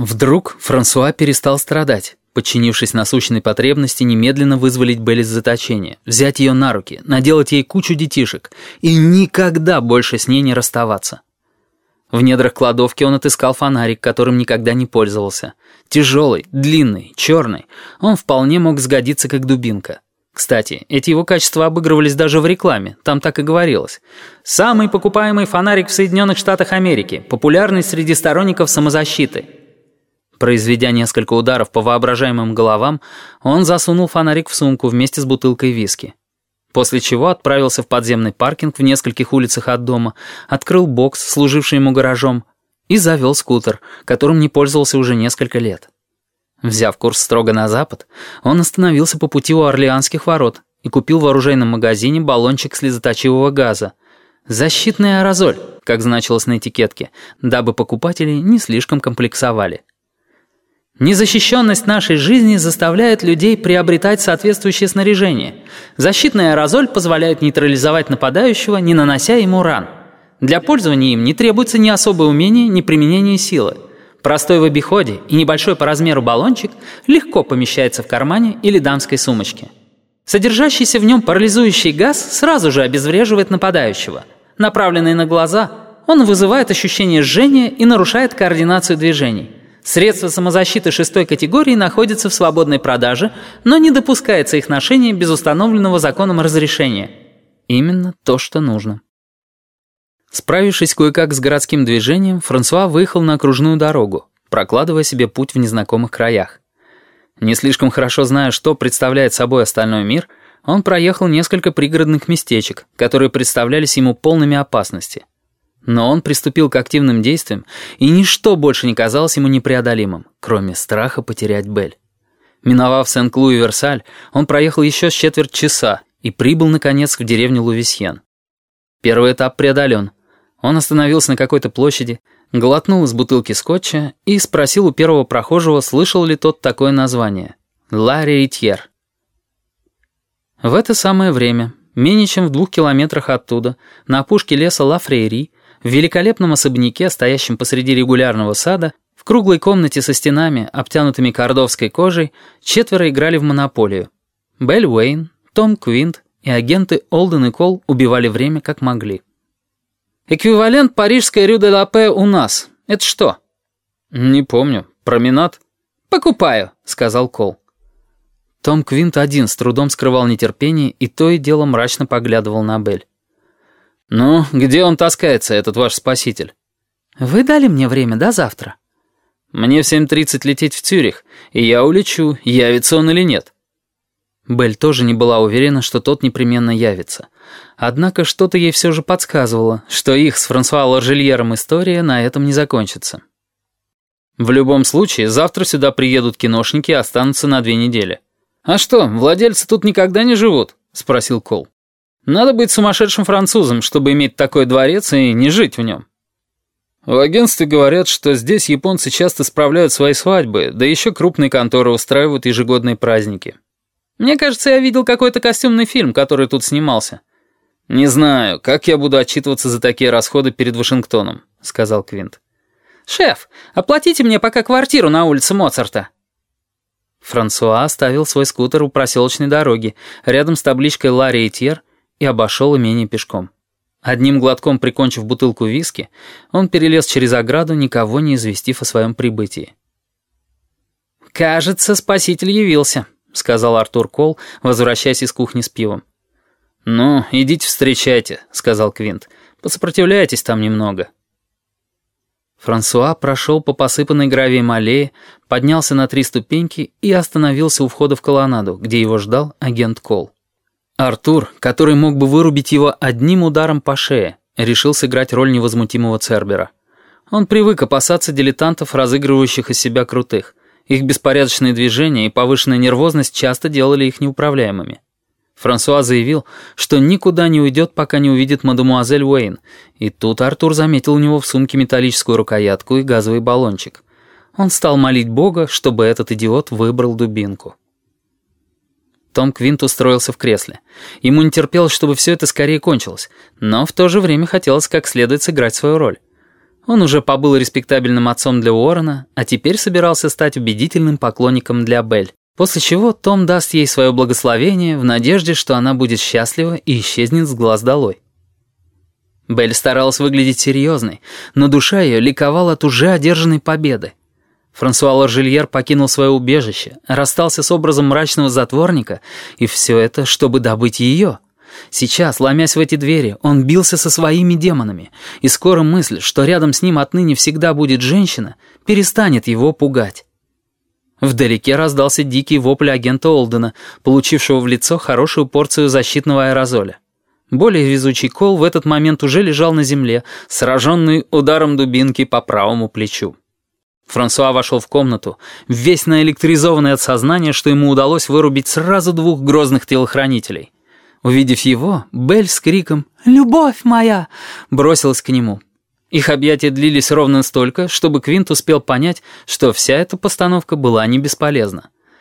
Вдруг Франсуа перестал страдать, подчинившись насущной потребности немедленно вызволить Белль из заточения, взять ее на руки, наделать ей кучу детишек и никогда больше с ней не расставаться. В недрах кладовки он отыскал фонарик, которым никогда не пользовался. Тяжелый, длинный, черный. Он вполне мог сгодиться как дубинка. Кстати, эти его качества обыгрывались даже в рекламе, там так и говорилось. «Самый покупаемый фонарик в Соединенных Штатах Америки, популярный среди сторонников самозащиты». Произведя несколько ударов по воображаемым головам, он засунул фонарик в сумку вместе с бутылкой виски. После чего отправился в подземный паркинг в нескольких улицах от дома, открыл бокс, служивший ему гаражом, и завел скутер, которым не пользовался уже несколько лет. Взяв курс строго на запад, он остановился по пути у Орлеанских ворот и купил в оружейном магазине баллончик слезоточивого газа. «Защитный аэрозоль», как значилось на этикетке, дабы покупатели не слишком комплексовали. Незащищенность нашей жизни заставляет людей приобретать соответствующее снаряжение. Защитный аэрозоль позволяет нейтрализовать нападающего, не нанося ему ран. Для пользования им не требуется ни особое умение, ни применение силы. Простой в обиходе и небольшой по размеру баллончик легко помещается в кармане или дамской сумочке. Содержащийся в нем парализующий газ сразу же обезвреживает нападающего. Направленный на глаза, он вызывает ощущение жжения и нарушает координацию движений. Средства самозащиты шестой категории находятся в свободной продаже, но не допускается их ношение без установленного законом разрешения. Именно то, что нужно. Справившись кое-как с городским движением, Франсуа выехал на окружную дорогу, прокладывая себе путь в незнакомых краях. Не слишком хорошо зная, что представляет собой остальной мир, он проехал несколько пригородных местечек, которые представлялись ему полными опасности. Но он приступил к активным действиям, и ничто больше не казалось ему непреодолимым, кроме страха потерять Бель. Миновав Сен-Клу и Версаль, он проехал еще с четверть часа и прибыл, наконец, в деревню Лувисьен. Первый этап преодолен. Он остановился на какой-то площади, глотнул из бутылки скотча и спросил у первого прохожего, слышал ли тот такое название. «Ла Рейтьер». В это самое время, менее чем в двух километрах оттуда, на опушке леса Ла Фрейри, в великолепном особняке, стоящем посреди регулярного сада, в круглой комнате со стенами, обтянутыми кордовской кожей, четверо играли в монополию. Белль Уэйн, Том Квинт и агенты Олден и Кол убивали время как могли. «Эквивалент парижской Рю де Лапе у нас. Это что?» «Не помню. Променад?» «Покупаю», — сказал Кол. Том Квинт один с трудом скрывал нетерпение и то и дело мрачно поглядывал на Белль. «Ну, где он таскается, этот ваш спаситель?» «Вы дали мне время до завтра?» «Мне в 7.30 лететь в Цюрих, и я улечу, явится он или нет». Белль тоже не была уверена, что тот непременно явится. Однако что-то ей все же подсказывало, что их с Франсуа Лоржельером история на этом не закончится. «В любом случае, завтра сюда приедут киношники и останутся на две недели». «А что, владельцы тут никогда не живут?» — спросил Кол. Надо быть сумасшедшим французом, чтобы иметь такой дворец и не жить в нем. В агентстве говорят, что здесь японцы часто справляют свои свадьбы, да еще крупные конторы устраивают ежегодные праздники. Мне кажется, я видел какой-то костюмный фильм, который тут снимался. «Не знаю, как я буду отчитываться за такие расходы перед Вашингтоном», — сказал Квинт. «Шеф, оплатите мне пока квартиру на улице Моцарта». Франсуа оставил свой скутер у проселочной дороги, рядом с табличкой «Ларри и Тьер», и обошел имение пешком. Одним глотком прикончив бутылку виски, он перелез через ограду, никого не известив о своем прибытии. «Кажется, спаситель явился», — сказал Артур Кол, возвращаясь из кухни с пивом. «Ну, идите встречайте», — сказал Квинт. «Посопротивляйтесь там немного». Франсуа прошел по посыпанной гравием аллее, поднялся на три ступеньки и остановился у входа в колоннаду, где его ждал агент Кол. Артур, который мог бы вырубить его одним ударом по шее, решил сыграть роль невозмутимого Цербера. Он привык опасаться дилетантов, разыгрывающих из себя крутых. Их беспорядочные движения и повышенная нервозность часто делали их неуправляемыми. Франсуа заявил, что никуда не уйдет, пока не увидит мадемуазель Уэйн, и тут Артур заметил у него в сумке металлическую рукоятку и газовый баллончик. Он стал молить Бога, чтобы этот идиот выбрал дубинку. Том Квинт устроился в кресле. Ему не терпелось, чтобы все это скорее кончилось, но в то же время хотелось как следует сыграть свою роль. Он уже побыл респектабельным отцом для Уоррена, а теперь собирался стать убедительным поклонником для Белль. После чего Том даст ей свое благословение в надежде, что она будет счастлива и исчезнет с глаз долой. Белль старалась выглядеть серьезной, но душа ее ликовала от уже одержанной победы. Франсуа Лоржильер покинул свое убежище, расстался с образом мрачного затворника, и все это, чтобы добыть ее — Сейчас, ломясь в эти двери, он бился со своими демонами, и скоро мысль, что рядом с ним отныне всегда будет женщина, перестанет его пугать. Вдалеке раздался дикий вопль агента Олдена, получившего в лицо хорошую порцию защитного аэрозоля. Более везучий Кол в этот момент уже лежал на земле, сраженный ударом дубинки по правому плечу. Франсуа вошел в комнату, весь наэлектризованный от сознания, что ему удалось вырубить сразу двух грозных телохранителей — Увидев его, Белль с криком «Любовь моя!» бросилась к нему. Их объятия длились ровно столько, чтобы Квинт успел понять, что вся эта постановка была не бесполезна.